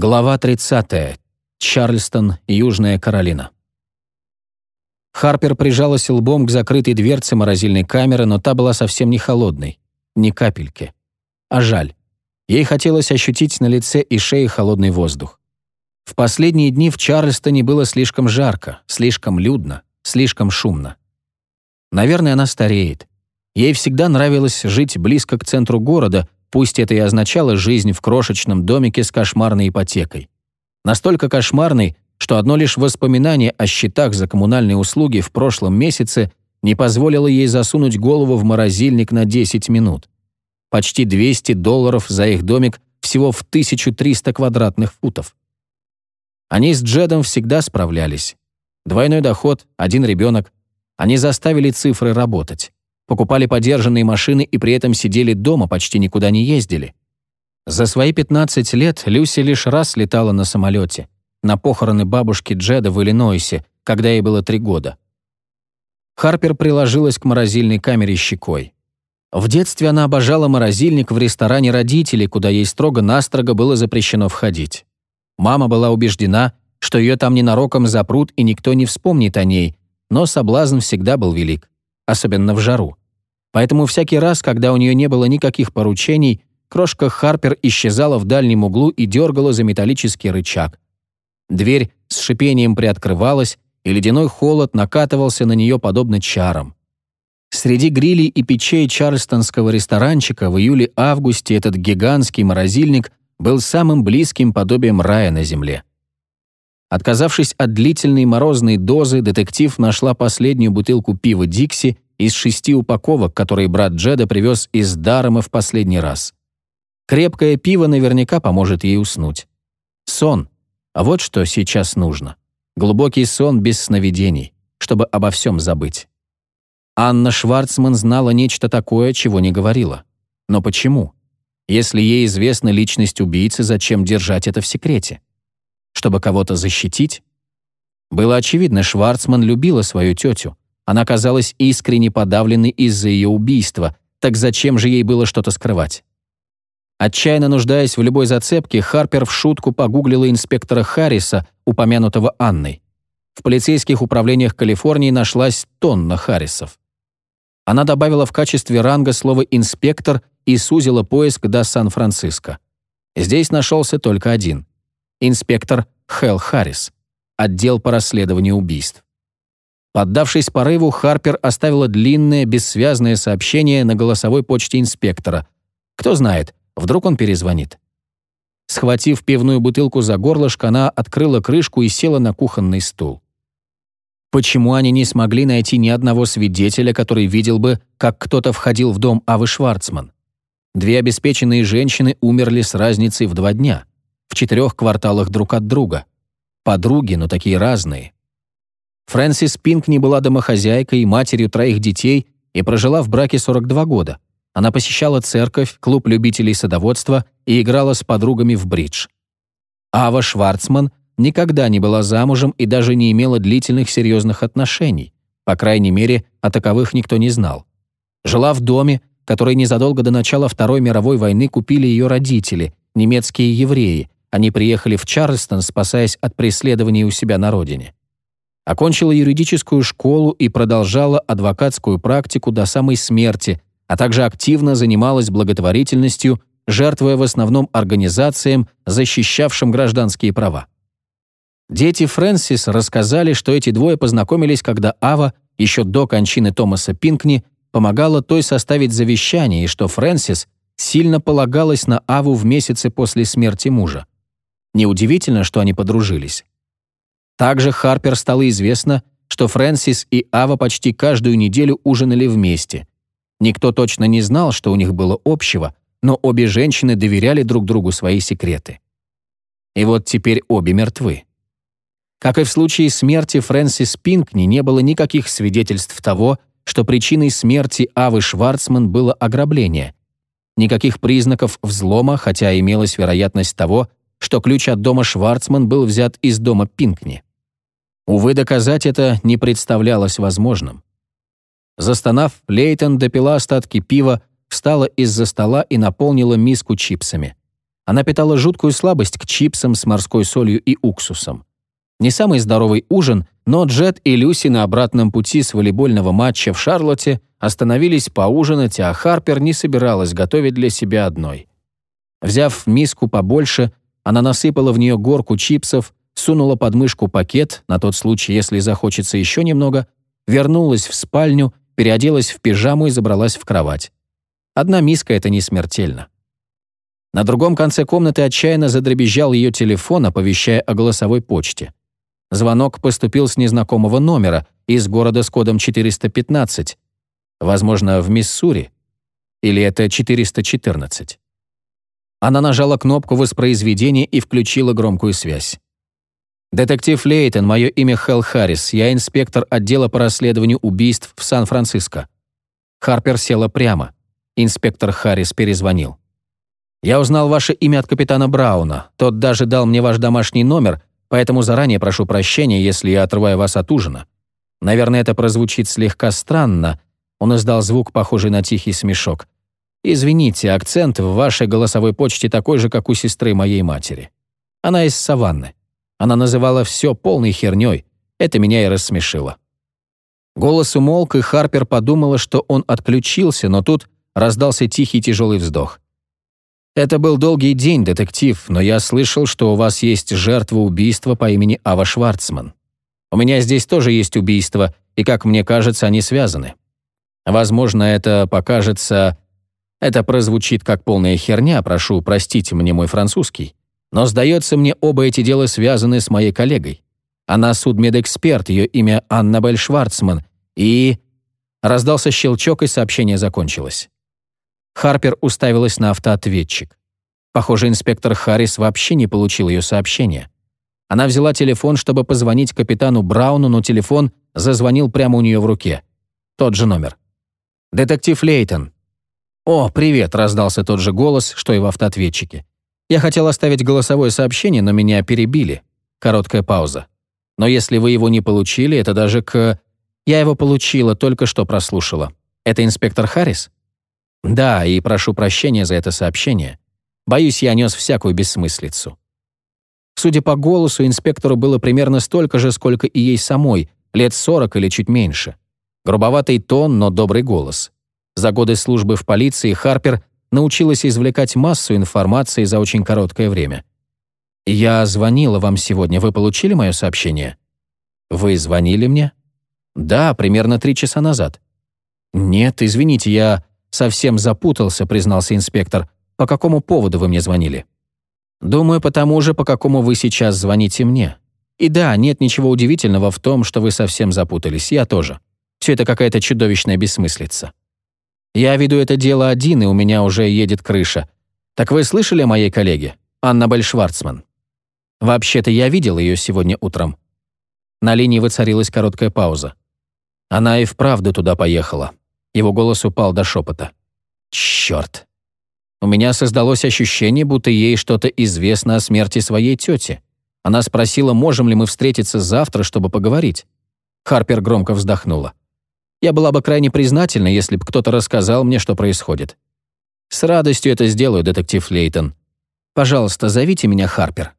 Глава 30. Чарльстон, Южная Каролина. Харпер прижалась лбом к закрытой дверце морозильной камеры, но та была совсем не холодной. Ни капельки. А жаль. Ей хотелось ощутить на лице и шее холодный воздух. В последние дни в Чарльстоне было слишком жарко, слишком людно, слишком шумно. Наверное, она стареет. Ей всегда нравилось жить близко к центру города, Пусть это и означало жизнь в крошечном домике с кошмарной ипотекой. Настолько кошмарной, что одно лишь воспоминание о счетах за коммунальные услуги в прошлом месяце не позволило ей засунуть голову в морозильник на 10 минут. Почти 200 долларов за их домик всего в 1300 квадратных футов. Они с Джедом всегда справлялись. Двойной доход, один ребенок. Они заставили цифры работать покупали подержанные машины и при этом сидели дома, почти никуда не ездили. За свои 15 лет Люси лишь раз летала на самолете, на похороны бабушки Джеда в Иллинойсе, когда ей было три года. Харпер приложилась к морозильной камере щекой. В детстве она обожала морозильник в ресторане родителей, куда ей строго-настрого было запрещено входить. Мама была убеждена, что ее там ненароком запрут и никто не вспомнит о ней, но соблазн всегда был велик, особенно в жару. Поэтому всякий раз, когда у нее не было никаких поручений, крошка Харпер исчезала в дальнем углу и дергала за металлический рычаг. Дверь с шипением приоткрывалась, и ледяной холод накатывался на нее подобно чарам. Среди грилей и печей чарльстонского ресторанчика в июле-августе этот гигантский морозильник был самым близким подобием рая на земле. Отказавшись от длительной морозной дозы, детектив нашла последнюю бутылку пива «Дикси» из шести упаковок, которые брат Джеда привез из Дарома в последний раз. Крепкое пиво наверняка поможет ей уснуть. Сон. А вот что сейчас нужно. Глубокий сон без сновидений, чтобы обо всем забыть. Анна Шварцман знала нечто такое, чего не говорила. Но почему? Если ей известна личность убийцы, зачем держать это в секрете? Чтобы кого-то защитить? Было очевидно, Шварцман любила свою тетю, она казалась искренне подавленной из-за ее убийства, так зачем же ей было что-то скрывать? Отчаянно нуждаясь в любой зацепке, Харпер в шутку погуглила инспектора Харриса, упомянутого Анной. В полицейских управлениях Калифорнии нашлась тонна Харрисов. Она добавила в качестве ранга слово «инспектор» и сузила поиск до Сан-Франциско. Здесь нашелся только один. Инспектор Хелл Харрис. Отдел по расследованию убийств. Поддавшись порыву, Харпер оставила длинное, бессвязное сообщение на голосовой почте инспектора. Кто знает, вдруг он перезвонит. Схватив пивную бутылку за горлышко, она открыла крышку и села на кухонный стул. Почему они не смогли найти ни одного свидетеля, который видел бы, как кто-то входил в дом Авы Шварцман? Две обеспеченные женщины умерли с разницей в два дня, в четырех кварталах друг от друга. Подруги, но такие разные. Фрэнсис Пинкни была домохозяйкой, матерью троих детей и прожила в браке 42 года. Она посещала церковь, клуб любителей садоводства и играла с подругами в бридж. Ава Шварцман никогда не была замужем и даже не имела длительных серьезных отношений. По крайней мере, о таковых никто не знал. Жила в доме, который незадолго до начала Второй мировой войны купили ее родители, немецкие евреи. Они приехали в Чарльстон, спасаясь от преследований у себя на родине. Окончила юридическую школу и продолжала адвокатскую практику до самой смерти, а также активно занималась благотворительностью, жертвуя в основном организациям, защищавшим гражданские права. Дети Фрэнсис рассказали, что эти двое познакомились, когда Ава, еще до кончины Томаса Пинкни, помогала той составить завещание, и что Фрэнсис сильно полагалась на Аву в месяцы после смерти мужа. Неудивительно, что они подружились. Также Харпер стало известно, что Фрэнсис и Ава почти каждую неделю ужинали вместе. Никто точно не знал, что у них было общего, но обе женщины доверяли друг другу свои секреты. И вот теперь обе мертвы. Как и в случае смерти Фрэнсис Пинкни, не было никаких свидетельств того, что причиной смерти Авы Шварцман было ограбление. Никаких признаков взлома, хотя имелась вероятность того, что ключ от дома Шварцман был взят из дома Пинкни. Увы, доказать это не представлялось возможным. Застонав, Лейтон допила остатки пива, встала из-за стола и наполнила миску чипсами. Она питала жуткую слабость к чипсам с морской солью и уксусом. Не самый здоровый ужин, но Джет и Люси на обратном пути с волейбольного матча в Шарлотте остановились поужинать, а Харпер не собиралась готовить для себя одной. Взяв миску побольше, она насыпала в нее горку чипсов, сунула под мышку пакет, на тот случай, если захочется еще немного, вернулась в спальню, переоделась в пижаму и забралась в кровать. Одна миска — это не смертельно. На другом конце комнаты отчаянно задребезжал ее телефон, оповещая о голосовой почте. Звонок поступил с незнакомого номера из города с кодом 415. Возможно, в Миссури. Или это 414. Она нажала кнопку воспроизведения и включила громкую связь. «Детектив Лейтон, мое имя Хелл Харрис, я инспектор отдела по расследованию убийств в Сан-Франциско». Харпер села прямо. Инспектор Харрис перезвонил. «Я узнал ваше имя от капитана Брауна. Тот даже дал мне ваш домашний номер, поэтому заранее прошу прощения, если я отрываю вас от ужина. Наверное, это прозвучит слегка странно». Он издал звук, похожий на тихий смешок. «Извините, акцент в вашей голосовой почте такой же, как у сестры моей матери. Она из Саванны. Она называла все полной херней. Это меня и рассмешило». Голос умолк, и Харпер подумала, что он отключился, но тут раздался тихий тяжелый вздох. «Это был долгий день, детектив, но я слышал, что у вас есть жертва убийства по имени Ава Шварцман. У меня здесь тоже есть убийство, и, как мне кажется, они связаны. Возможно, это покажется... Это прозвучит как полная херня, прошу простить мне мой французский. Но, сдается мне, оба эти дела связаны с моей коллегой. Она судмедэксперт, ее имя Аннабель Шварцман, и... Раздался щелчок, и сообщение закончилось. Харпер уставилась на автоответчик. Похоже, инспектор Харрис вообще не получил ее сообщение. Она взяла телефон, чтобы позвонить капитану Брауну, но телефон зазвонил прямо у нее в руке. Тот же номер. «Детектив Лейтон». «О, привет», — раздался тот же голос, что и в автоответчике. Я хотел оставить голосовое сообщение, но меня перебили. Короткая пауза. Но если вы его не получили, это даже к... Я его получила, только что прослушала. Это инспектор Харрис? Да, и прошу прощения за это сообщение. Боюсь, я нес всякую бессмыслицу. Судя по голосу, инспектору было примерно столько же, сколько и ей самой, лет 40 или чуть меньше. Грубоватый тон, но добрый голос. За годы службы в полиции Харпер научилась извлекать массу информации за очень короткое время. «Я звонила вам сегодня. Вы получили мое сообщение?» «Вы звонили мне?» «Да, примерно три часа назад». «Нет, извините, я совсем запутался», — признался инспектор. «По какому поводу вы мне звонили?» «Думаю, по тому же, по какому вы сейчас звоните мне. И да, нет ничего удивительного в том, что вы совсем запутались. Я тоже. Все это какая-то чудовищная бессмыслица». Я веду это дело один, и у меня уже едет крыша. Так вы слышали о моей коллеге? Аннабель Шварцман. Вообще-то я видел ее сегодня утром. На линии воцарилась короткая пауза. Она и вправду туда поехала. Его голос упал до шепота. Черт. У меня создалось ощущение, будто ей что-то известно о смерти своей тети. Она спросила, можем ли мы встретиться завтра, чтобы поговорить. Харпер громко вздохнула. Я была бы крайне признательна, если бы кто-то рассказал мне, что происходит. С радостью это сделаю, детектив Лейтон. Пожалуйста, зовите меня Харпер.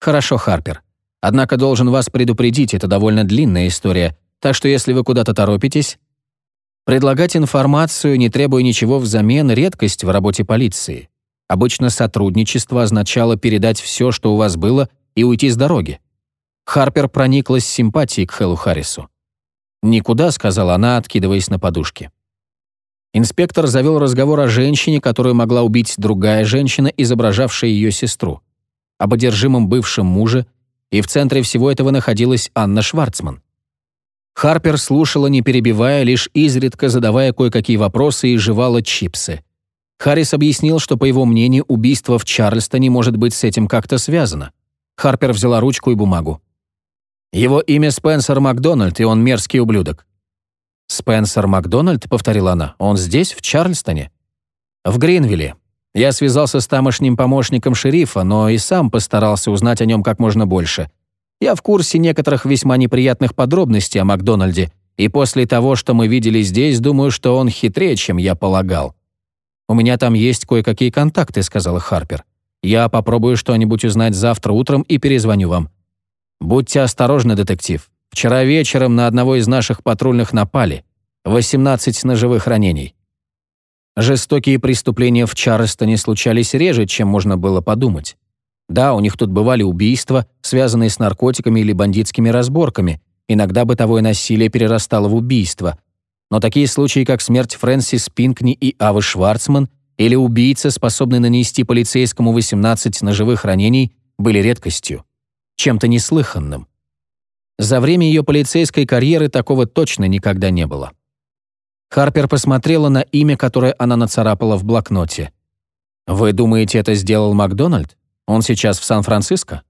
Хорошо, Харпер. Однако должен вас предупредить, это довольно длинная история, так что если вы куда-то торопитесь... Предлагать информацию, не требуя ничего взамен, редкость в работе полиции. Обычно сотрудничество означало передать все, что у вас было, и уйти с дороги. Харпер прониклась симпатией к Хеллу Харрису. «Никуда», — сказала она, откидываясь на подушке. Инспектор завел разговор о женщине, которую могла убить другая женщина, изображавшая ее сестру, об одержимом бывшем муже, и в центре всего этого находилась Анна Шварцман. Харпер слушала, не перебивая, лишь изредка задавая кое-какие вопросы и жевала чипсы. Харрис объяснил, что, по его мнению, убийство в Чарльстоне может быть с этим как-то связано. Харпер взяла ручку и бумагу. Его имя Спенсер Макдональд, и он мерзкий ублюдок». «Спенсер Макдональд?» — повторила она. «Он здесь, в Чарльстоне?» «В Гринвилле. Я связался с тамошним помощником шерифа, но и сам постарался узнать о нем как можно больше. Я в курсе некоторых весьма неприятных подробностей о Макдональде, и после того, что мы видели здесь, думаю, что он хитрее, чем я полагал». «У меня там есть кое-какие контакты», — сказала Харпер. Я попробую что-нибудь узнать завтра утром и перезвоню вам. Будьте осторожны, детектив. Вчера вечером на одного из наших патрульных напали. 18 ножевых ранений. Жестокие преступления в Чарльстоне случались реже, чем можно было подумать. Да, у них тут бывали убийства, связанные с наркотиками или бандитскими разборками, иногда бытовое насилие перерастало в убийство. Но такие случаи, как смерть Фрэнсис Пинкни и Авы Шварцман или убийца, способный нанести полицейскому 18 ножевых ранений, были редкостью, чем-то неслыханным. За время ее полицейской карьеры такого точно никогда не было. Харпер посмотрела на имя, которое она нацарапала в блокноте. «Вы думаете, это сделал Макдональд? Он сейчас в Сан-Франциско?»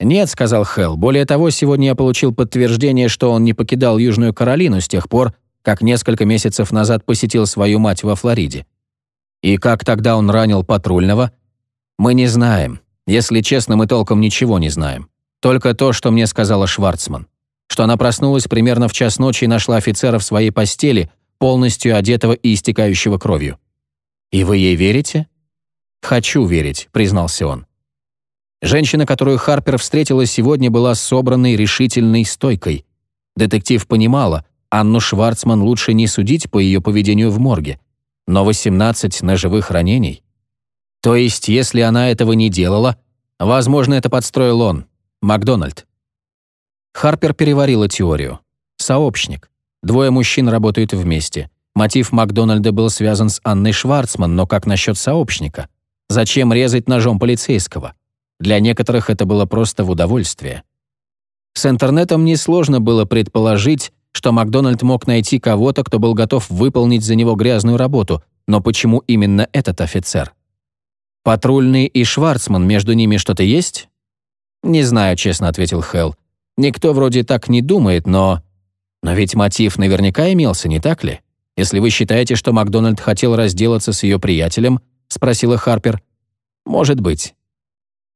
«Нет», — сказал Хелл. «Более того, сегодня я получил подтверждение, что он не покидал Южную Каролину с тех пор, как несколько месяцев назад посетил свою мать во Флориде. И как тогда он ранил патрульного? Мы не знаем. Если честно, мы толком ничего не знаем. Только то, что мне сказала Шварцман. Что она проснулась примерно в час ночи и нашла офицера в своей постели, полностью одетого и истекающего кровью. «И вы ей верите?» «Хочу верить», — признался он. Женщина, которую Харпер встретила сегодня, была собранной, решительной, стойкой. Детектив понимала, Анну Шварцман лучше не судить по ее поведению в морге но 18 ножевых ранений. То есть, если она этого не делала, возможно, это подстроил он, Макдональд. Харпер переварила теорию. Сообщник. Двое мужчин работают вместе. Мотив Макдональда был связан с Анной Шварцман, но как насчет сообщника? Зачем резать ножом полицейского? Для некоторых это было просто в удовольствие. С интернетом несложно было предположить, что Макдональд мог найти кого-то, кто был готов выполнить за него грязную работу, но почему именно этот офицер? Патрульный и Шварцман, между ними что-то есть? Не знаю, честно ответил Хелл. Никто вроде так не думает, но... Но ведь мотив наверняка имелся, не так ли? Если вы считаете, что Макдональд хотел разделаться с ее приятелем, спросила Харпер. Может быть.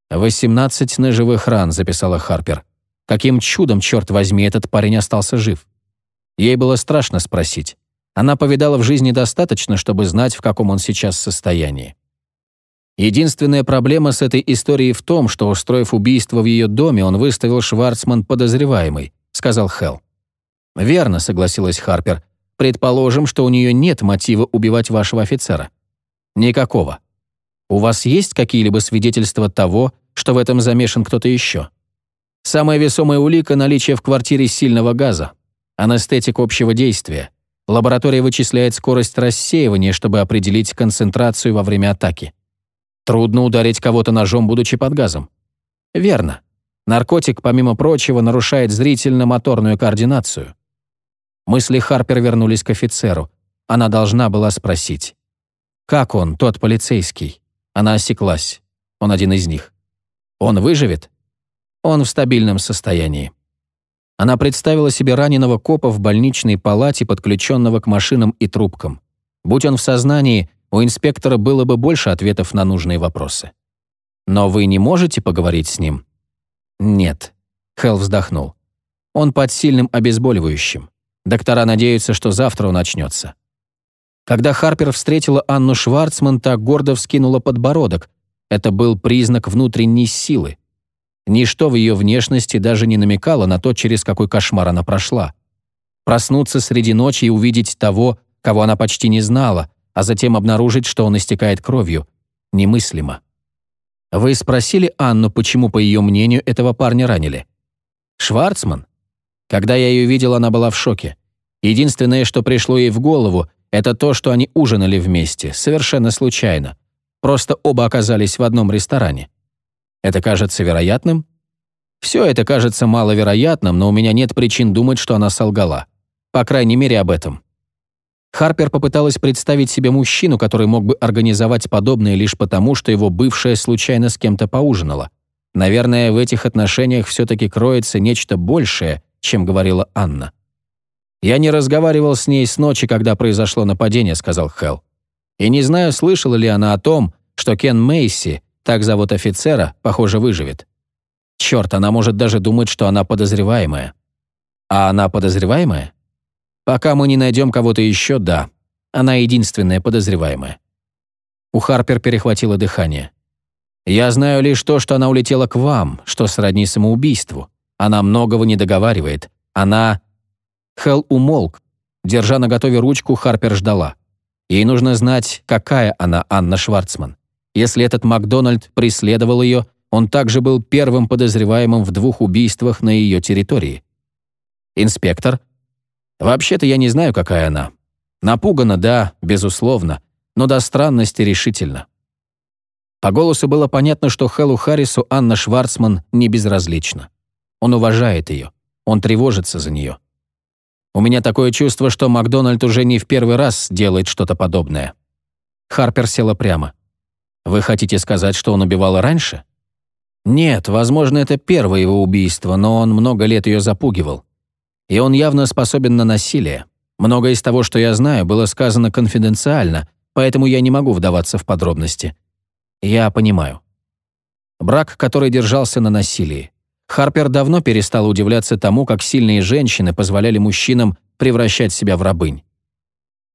«Восемнадцать ножевых ран», — записала Харпер. Каким чудом, черт возьми, этот парень остался жив? Ей было страшно спросить. Она повидала в жизни достаточно, чтобы знать, в каком он сейчас состоянии. Единственная проблема с этой историей в том, что, устроив убийство в ее доме, он выставил Шварцман подозреваемый, сказал Хелл. «Верно», — согласилась Харпер. «Предположим, что у нее нет мотива убивать вашего офицера». «Никакого. У вас есть какие-либо свидетельства того, что в этом замешан кто-то еще?» «Самая весомая улика — наличие в квартире сильного газа. Анестетик общего действия. Лаборатория вычисляет скорость рассеивания, чтобы определить концентрацию во время атаки. Трудно ударить кого-то ножом, будучи под газом. Верно. Наркотик, помимо прочего, нарушает зрительно-моторную координацию. Мысли Харпер вернулись к офицеру. Она должна была спросить. «Как он, тот полицейский?» Она осеклась. Он один из них. «Он выживет?» «Он в стабильном состоянии». Она представила себе раненого копа в больничной палате, подключенного к машинам и трубкам. Будь он в сознании, у инспектора было бы больше ответов на нужные вопросы. «Но вы не можете поговорить с ним?» «Нет», — Хелл вздохнул. «Он под сильным обезболивающим. Доктора надеются, что завтра он очнется». Когда Харпер встретила Анну Шварцман, так гордо вскинула подбородок. Это был признак внутренней силы. Ничто в ее внешности даже не намекало на то, через какой кошмар она прошла. Проснуться среди ночи и увидеть того, кого она почти не знала, а затем обнаружить, что он истекает кровью, немыслимо. Вы спросили Анну, почему, по ее мнению, этого парня ранили? Шварцман? Когда я ее видел, она была в шоке. Единственное, что пришло ей в голову, это то, что они ужинали вместе, совершенно случайно. Просто оба оказались в одном ресторане. Это кажется вероятным? Все это кажется маловероятным, но у меня нет причин думать, что она солгала. По крайней мере, об этом. Харпер попыталась представить себе мужчину, который мог бы организовать подобное лишь потому, что его бывшая случайно с кем-то поужинала. Наверное, в этих отношениях все-таки кроется нечто большее, чем говорила Анна. «Я не разговаривал с ней с ночи, когда произошло нападение», — сказал Хелл. «И не знаю, слышала ли она о том, что Кен Мейси так зовут офицера, похоже, выживет. Черт, она может даже думать, что она подозреваемая. А она подозреваемая? Пока мы не найдем кого-то еще, да. Она единственная подозреваемая. У Харпер перехватило дыхание. Я знаю лишь то, что она улетела к вам, что сродни самоубийству. Она многого не договаривает. Она...» Хелл умолк. Держа на готове ручку, Харпер ждала. Ей нужно знать, какая она Анна Шварцман. Если этот Макдональд преследовал ее, он также был первым подозреваемым в двух убийствах на ее территории. «Инспектор?» «Вообще-то я не знаю, какая она. Напугана, да, безусловно, но до странности решительно». По голосу было понятно, что Хэллу Харрису Анна Шварцман не безразлична. Он уважает ее, он тревожится за нее. У меня такое чувство, что Макдональд уже не в первый раз делает что-то подобное. Харпер села прямо. «Вы хотите сказать, что он убивал раньше?» «Нет, возможно, это первое его убийство, но он много лет ее запугивал. И он явно способен на насилие. Многое из того, что я знаю, было сказано конфиденциально, поэтому я не могу вдаваться в подробности. Я понимаю. Брак, который держался на насилии. Харпер давно перестал удивляться тому, как сильные женщины позволяли мужчинам превращать себя в рабынь.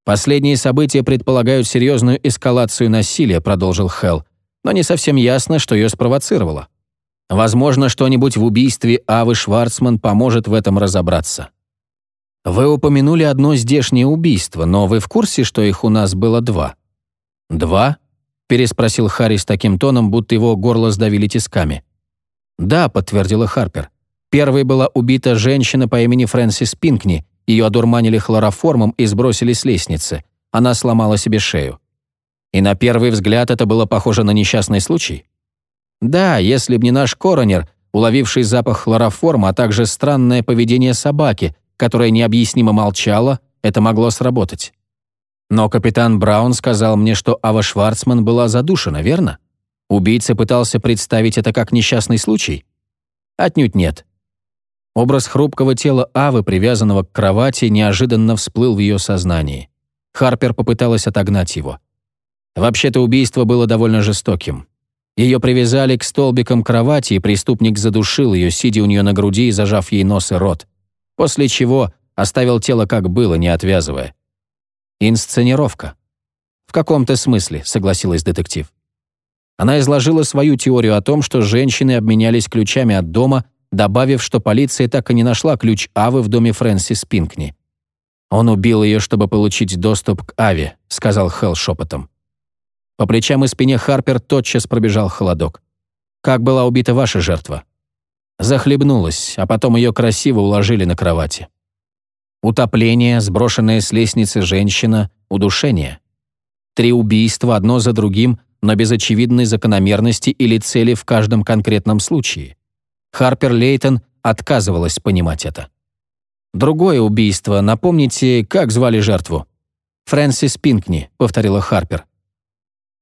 «Последние события предполагают серьезную эскалацию насилия», продолжил Хелл, но не совсем ясно, что ее спровоцировало. Возможно, что-нибудь в убийстве Авы Шварцман поможет в этом разобраться. Вы упомянули одно здешнее убийство, но вы в курсе, что их у нас было два? Два? переспросил Харри с таким тоном, будто его горло сдавили тисками. «Да», — подтвердила Харпер. Первой была убита женщина по имени Фрэнсис Пинкни. Ее одурманили хлороформом и сбросили с лестницы. Она сломала себе шею. И на первый взгляд это было похоже на несчастный случай? Да, если б не наш коронер, уловивший запах хлороформа, а также странное поведение собаки, которая необъяснимо молчала, это могло сработать. Но капитан Браун сказал мне, что Ава Шварцман была задушена, верно? Убийца пытался представить это как несчастный случай? Отнюдь нет. Образ хрупкого тела Авы, привязанного к кровати, неожиданно всплыл в ее сознании. Харпер попыталась отогнать его. Вообще-то убийство было довольно жестоким. Ее привязали к столбикам кровати, и преступник задушил ее, сидя у нее на груди и зажав ей нос и рот. После чего оставил тело как было, не отвязывая. Инсценировка. В каком-то смысле, согласилась детектив. Она изложила свою теорию о том, что женщины обменялись ключами от дома, добавив, что полиция так и не нашла ключ Авы в доме Фрэнсис Пинкни. «Он убил ее, чтобы получить доступ к Аве», — сказал Хелл шепотом. По плечам и спине Харпер тотчас пробежал холодок. «Как была убита ваша жертва?» Захлебнулась, а потом ее красиво уложили на кровати. Утопление, сброшенная с лестницы женщина, удушение. Три убийства, одно за другим, но без очевидной закономерности или цели в каждом конкретном случае. Харпер Лейтон отказывалась понимать это. «Другое убийство. Напомните, как звали жертву?» «Фрэнсис Пинкни», — повторила Харпер.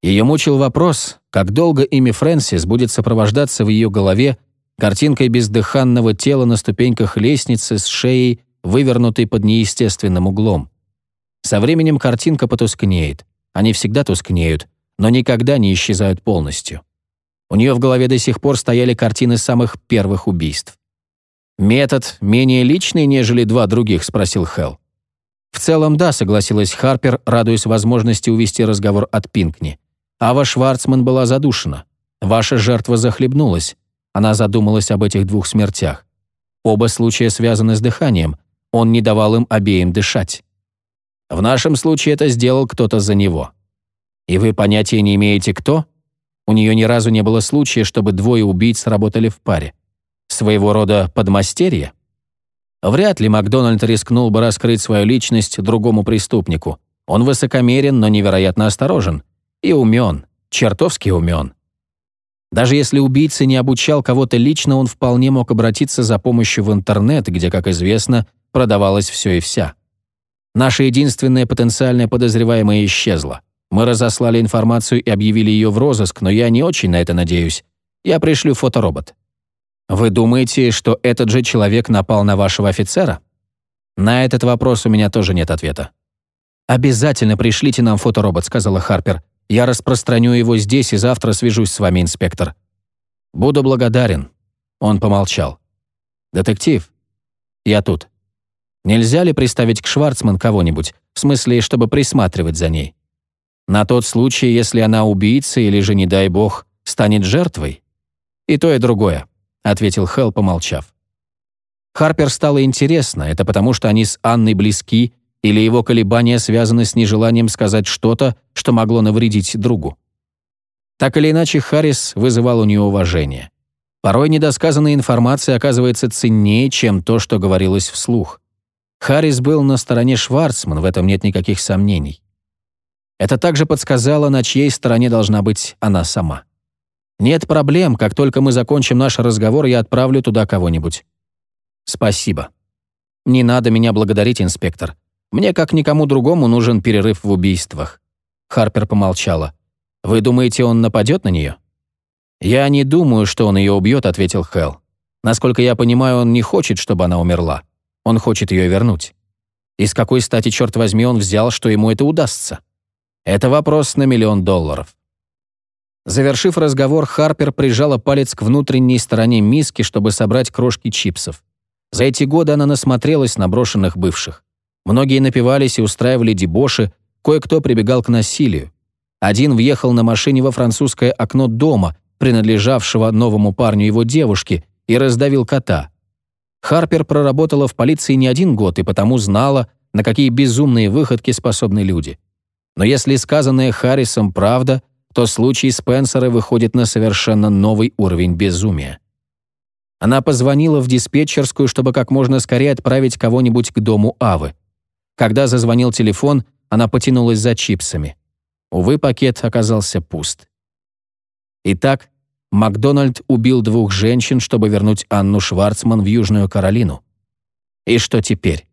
Ее мучил вопрос, как долго имя Фрэнсис будет сопровождаться в ее голове картинкой бездыханного тела на ступеньках лестницы с шеей, вывернутый под неестественным углом. Со временем картинка потускнеет. Они всегда тускнеют, но никогда не исчезают полностью. У нее в голове до сих пор стояли картины самых первых убийств. «Метод менее личный, нежели два других?» — спросил Хелл. «В целом, да», — согласилась Харпер, радуясь возможности увести разговор от Пинкни. «Ава Шварцман была задушена. Ваша жертва захлебнулась. Она задумалась об этих двух смертях. Оба случая связаны с дыханием, он не давал им обеим дышать. В нашем случае это сделал кто-то за него. И вы понятия не имеете, кто? У нее ни разу не было случая, чтобы двое убийц работали в паре. Своего рода подмастерье? Вряд ли Макдональд рискнул бы раскрыть свою личность другому преступнику. Он высокомерен, но невероятно осторожен. И умен, чертовски умен. Даже если убийца не обучал кого-то лично, он вполне мог обратиться за помощью в интернет, где, как известно, продавалось все и вся. Наша единственная потенциальная подозреваемая исчезла. Мы разослали информацию и объявили ее в розыск, но я не очень на это надеюсь. Я пришлю фоторобот. Вы думаете, что этот же человек напал на вашего офицера? На этот вопрос у меня тоже нет ответа. «Обязательно пришлите нам фоторобот», — сказала Харпер. «Я распространю его здесь и завтра свяжусь с вами, инспектор». «Буду благодарен». Он помолчал. «Детектив, я тут. Нельзя ли приставить к Шварцман кого-нибудь, в смысле, чтобы присматривать за ней? На тот случай, если она убийца или же, не дай бог, станет жертвой? И то, и другое, ответил Хелл, помолчав. Харпер стало интересно, это потому что они с Анной близки, или его колебания связаны с нежеланием сказать что-то, что могло навредить другу. Так или иначе, Харрис вызывал у нее уважение. Порой недосказанная информация оказывается ценнее, чем то, что говорилось вслух. Харрис был на стороне Шварцман, в этом нет никаких сомнений. Это также подсказало, на чьей стороне должна быть она сама. «Нет проблем, как только мы закончим наш разговор, я отправлю туда кого-нибудь». «Спасибо». «Не надо меня благодарить, инспектор. Мне, как никому другому, нужен перерыв в убийствах». Харпер помолчала. «Вы думаете, он нападет на нее?» «Я не думаю, что он ее убьет», — ответил Хелл. «Насколько я понимаю, он не хочет, чтобы она умерла. Он хочет ее вернуть. И с какой стати, черт возьми, он взял, что ему это удастся? Это вопрос на миллион долларов». Завершив разговор, Харпер прижала палец к внутренней стороне миски, чтобы собрать крошки чипсов. За эти годы она насмотрелась на брошенных бывших. Многие напивались и устраивали дебоши, кое-кто прибегал к насилию. Один въехал на машине во французское окно дома, принадлежавшего новому парню его девушки, и раздавил кота. Харпер проработала в полиции не один год и потому знала, на какие безумные выходки способны люди. Но если сказанное Харрисом правда, то случай Спенсера выходит на совершенно новый уровень безумия. Она позвонила в диспетчерскую, чтобы как можно скорее отправить кого-нибудь к дому Авы. Когда зазвонил телефон, она потянулась за чипсами. Увы, пакет оказался пуст. Итак, Макдональд убил двух женщин, чтобы вернуть Анну Шварцман в Южную Каролину. И что теперь?